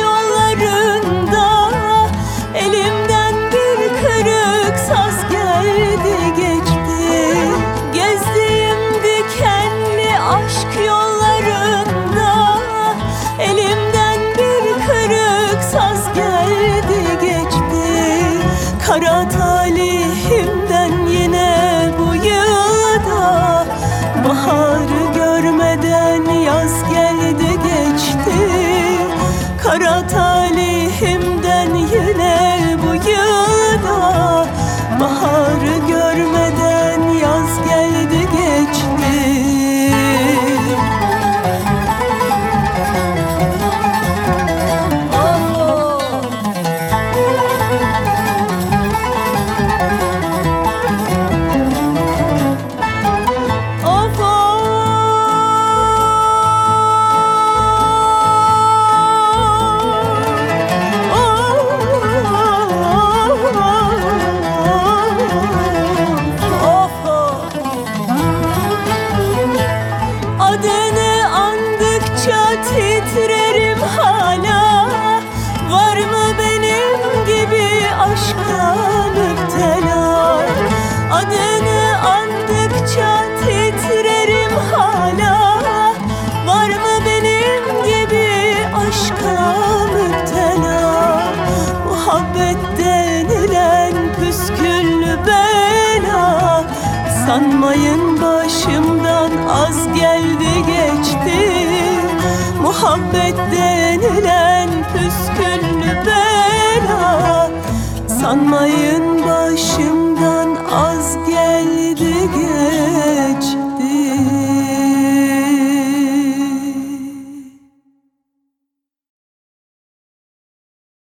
Yollarında Elimden bir kırık saz geldi geçti. Gezdiğim dikenli aşk yollarında Elimden bir kırık saz geldi geçti. Kara talihimden yine Kara talihimden yine titrerim hala. Var mı benim gibi aşka müptela Adını andıkça titrerim hala. Var mı benim gibi aşka müptela Muhabbet denilen püsküllü bela. Sanmayın başımdan az geldi geçti muhabbet denilen püsküllü bela. Sanmayın başımdan az geldi geç.